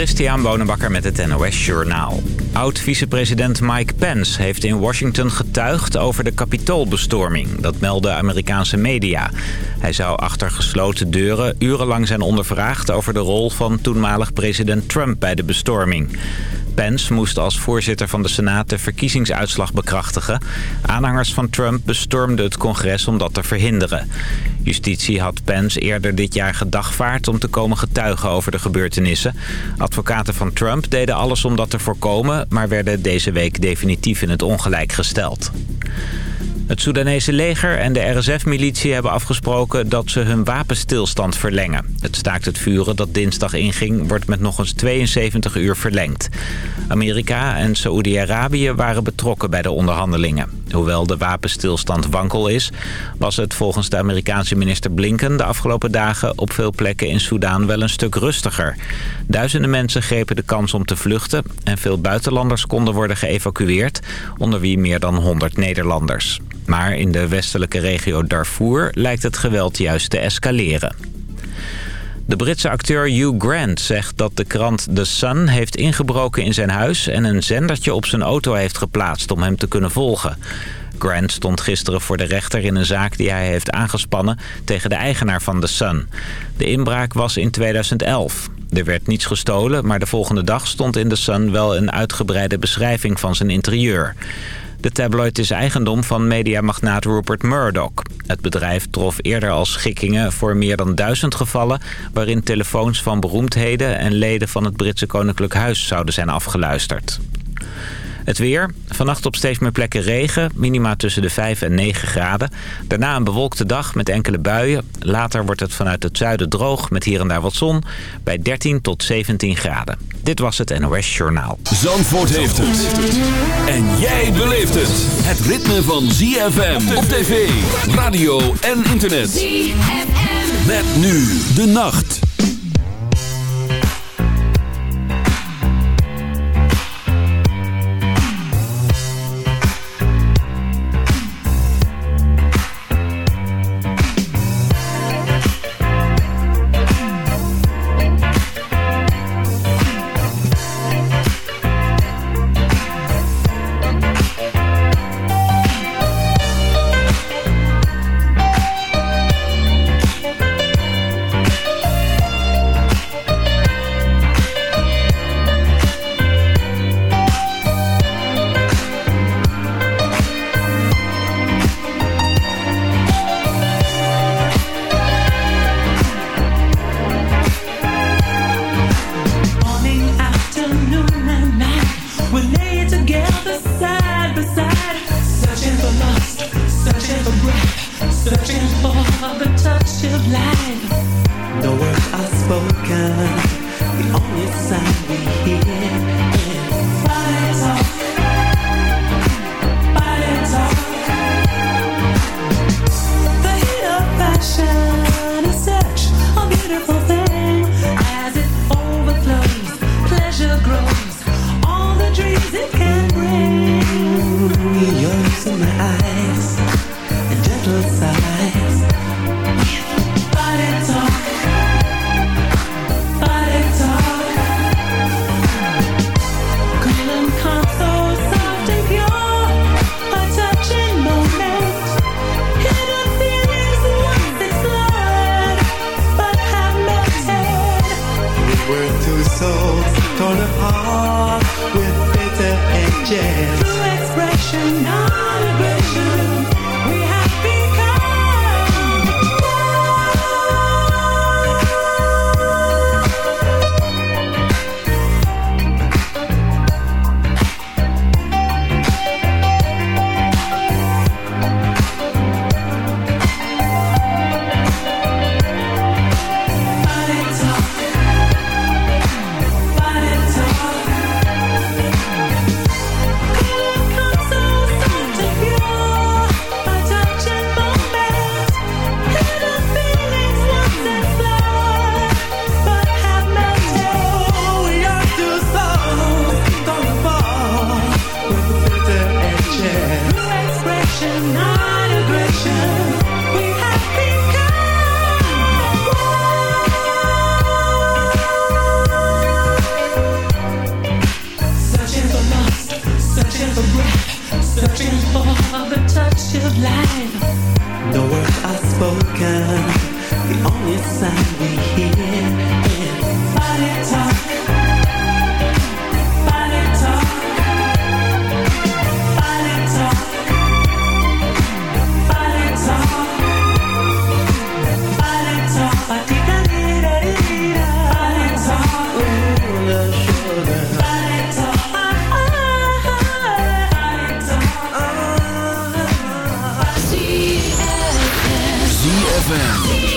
Christian Bonenbakker met het NOS Journaal. Oud-vicepresident Mike Pence heeft in Washington getuigd over de kapitoolbestorming. Dat melden Amerikaanse media. Hij zou achter gesloten deuren urenlang zijn ondervraagd over de rol van toenmalig president Trump bij de bestorming. Pence moest als voorzitter van de Senaat de verkiezingsuitslag bekrachtigen. Aanhangers van Trump bestormden het congres om dat te verhinderen. Justitie had Pence eerder dit jaar gedagvaard om te komen getuigen over de gebeurtenissen. Advocaten van Trump deden alles om dat te voorkomen... maar werden deze week definitief in het ongelijk gesteld. Het Soedanese leger en de RSF-militie hebben afgesproken dat ze hun wapenstilstand verlengen. Het staakt het vuren dat dinsdag inging wordt met nog eens 72 uur verlengd. Amerika en Saoedi-Arabië waren betrokken bij de onderhandelingen. Hoewel de wapenstilstand wankel is, was het volgens de Amerikaanse minister Blinken de afgelopen dagen op veel plekken in Soedan wel een stuk rustiger. Duizenden mensen grepen de kans om te vluchten en veel buitenlanders konden worden geëvacueerd, onder wie meer dan 100 Nederlanders. Maar in de westelijke regio Darfur lijkt het geweld juist te escaleren. De Britse acteur Hugh Grant zegt dat de krant The Sun heeft ingebroken in zijn huis... en een zendertje op zijn auto heeft geplaatst om hem te kunnen volgen. Grant stond gisteren voor de rechter in een zaak die hij heeft aangespannen... tegen de eigenaar van The Sun. De inbraak was in 2011. Er werd niets gestolen, maar de volgende dag stond in The Sun wel een uitgebreide beschrijving van zijn interieur. De tabloid is eigendom van mediamagnaat Rupert Murdoch. Het bedrijf trof eerder al schikkingen voor meer dan duizend gevallen... waarin telefoons van beroemdheden en leden van het Britse Koninklijk Huis zouden zijn afgeluisterd. Het weer. Vannacht op steeds meer plekken regen. Minima tussen de 5 en 9 graden. Daarna een bewolkte dag met enkele buien. Later wordt het vanuit het zuiden droog met hier en daar wat zon. Bij 13 tot 17 graden. Dit was het NOS Journaal. Zandvoort heeft het. En jij beleeft het. Het ritme van ZFM op tv, radio en internet. ZFM. Met nu de nacht. ZFM.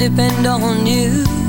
Depend on you?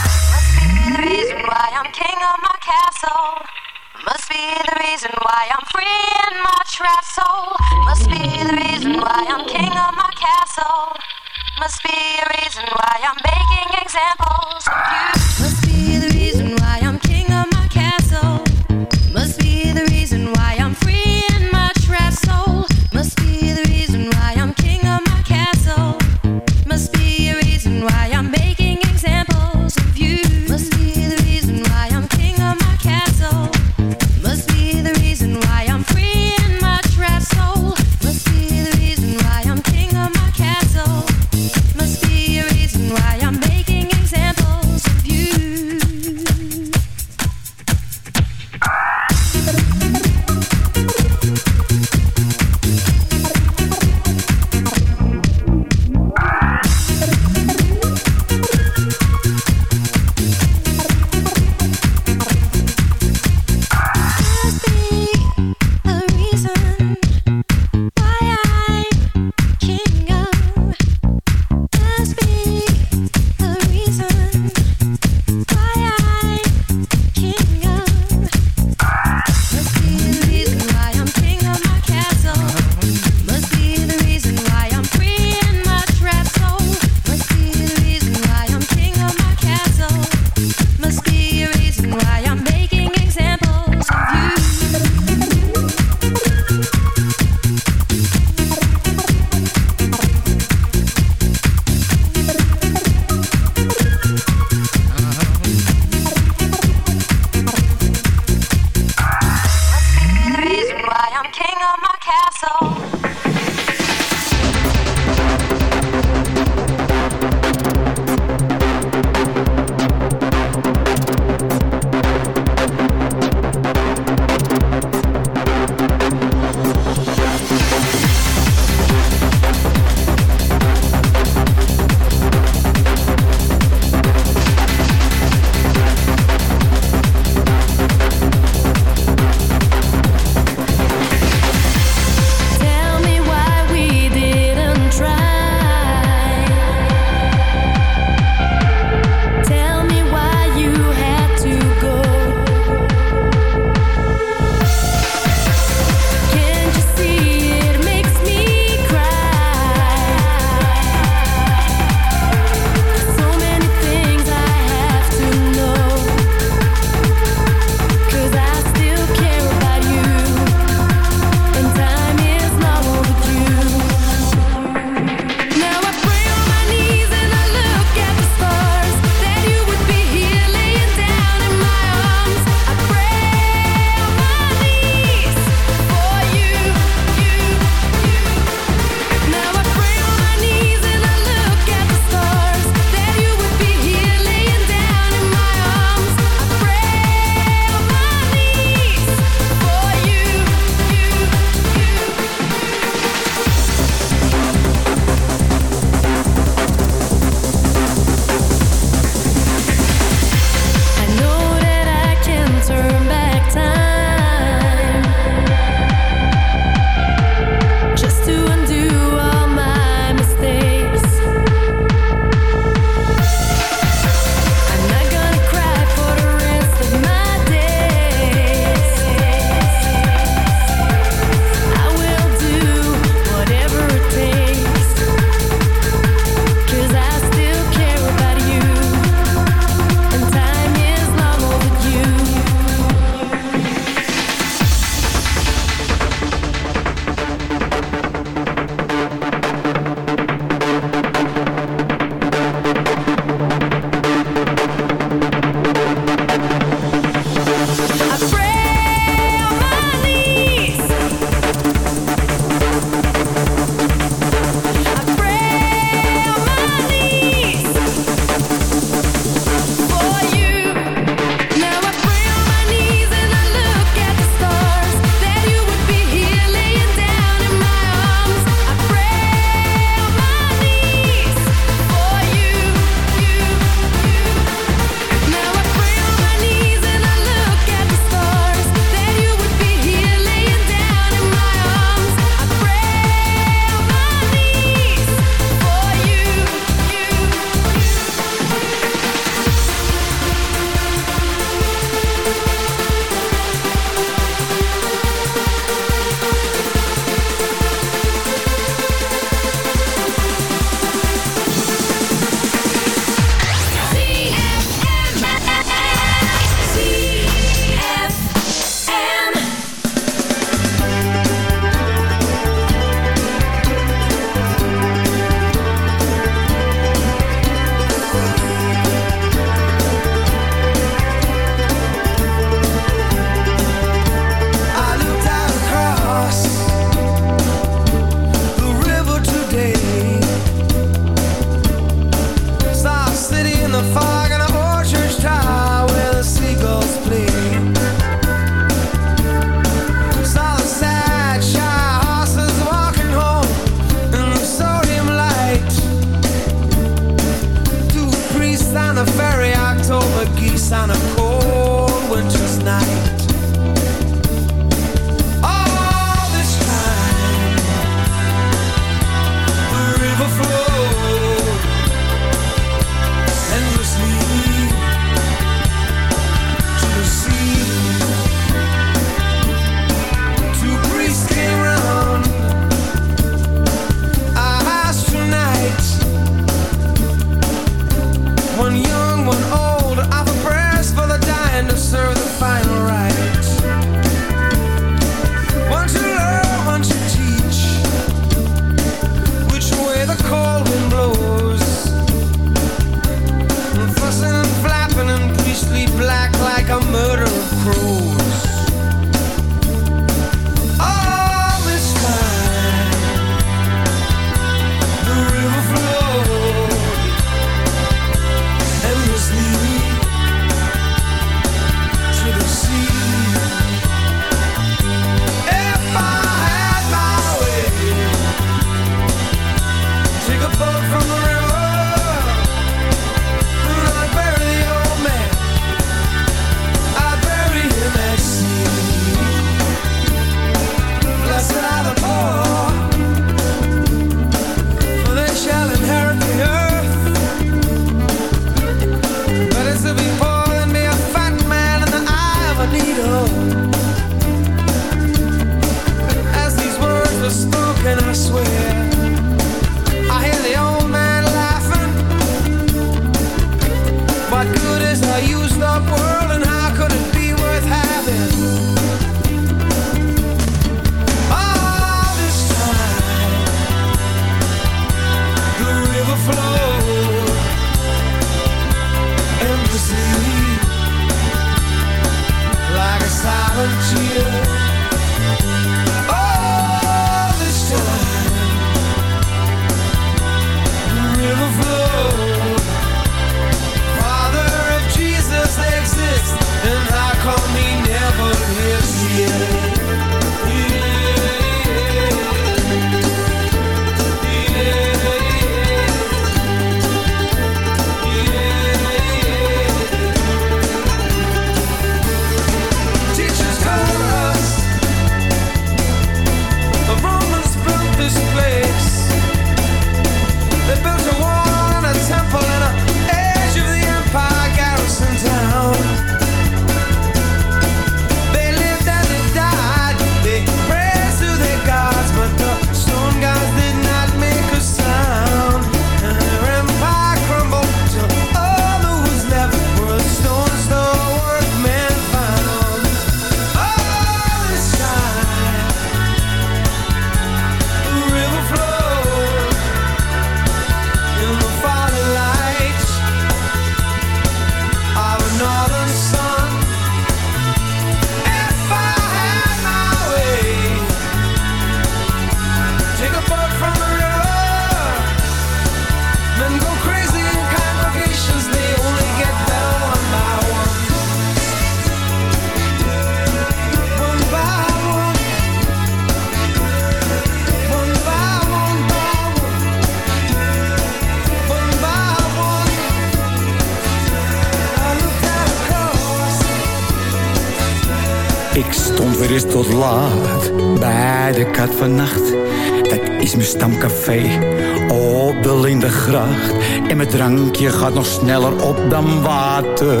En mijn drankje gaat nog sneller op dan water.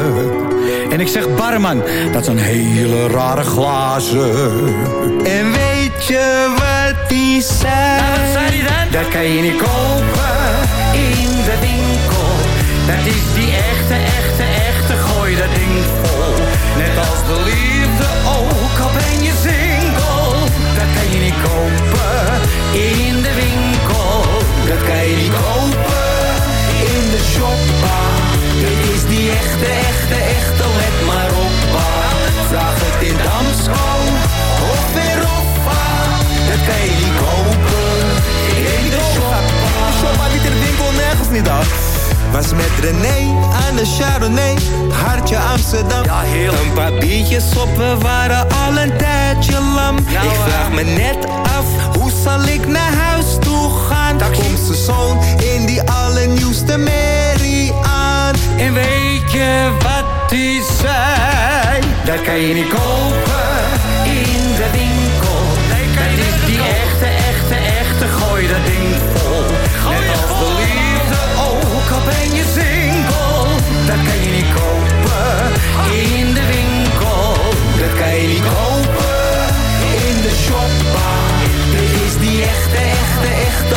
En ik zeg barman, dat zijn hele rare glazen. En weet je wat die zei? Nou, wat zei die dan? Dat kan je niet kopen in de winkel. Dat is die echte, echte, echte, gooi dat ding vol. Net als de liefde ook, al ben je single. Dat kan je niet kopen in de winkel. Dat kan je niet kopen shoppa. Dit is die echte, echte, echte, let maar op. Vraag het in Damsko of weer Oppa. Dat kan je niet kopen in de shoppa. Shoppa in de winkel, nergens niet af. Was met René aan de Chardonnay, hartje Amsterdam. Ja, heerlijk. Een paar biertjes op, we waren al een tijdje lam. Nou, ik vraag me net af, hoe zal ik naar huis toe gaan? Daar komt zijn zoon in die allernieuwste aan. En weet je wat die zei? Dat kan je niet kopen in de winkel. dat is die echte, echte, echte, gooi dat ding vol. Net als de liefde ook, al ben je single. Dat kan je niet kopen in de winkel. Dat kan je niet kopen in de shoppa. Dit is die echte, echte, echte,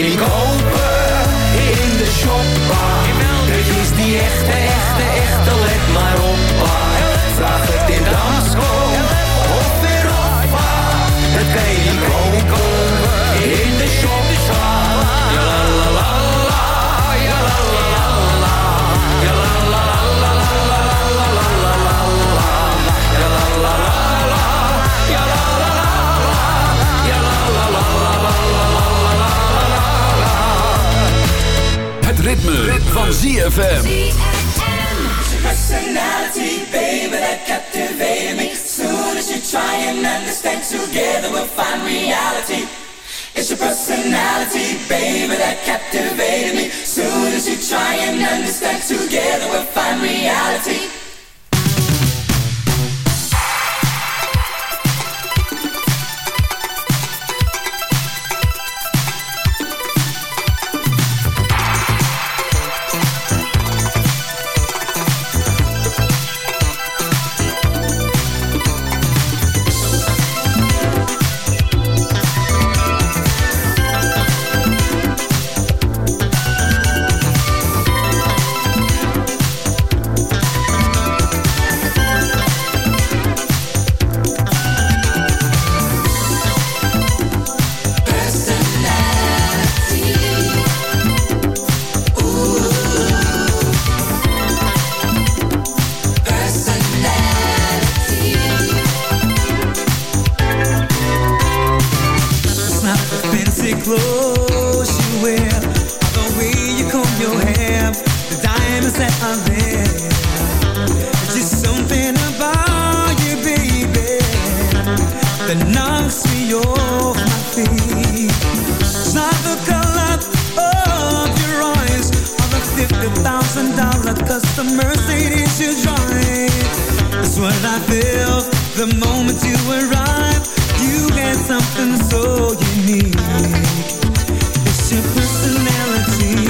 Dat kan That's what I feel the moment you arrive. You had something so unique. It's your personality.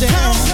down.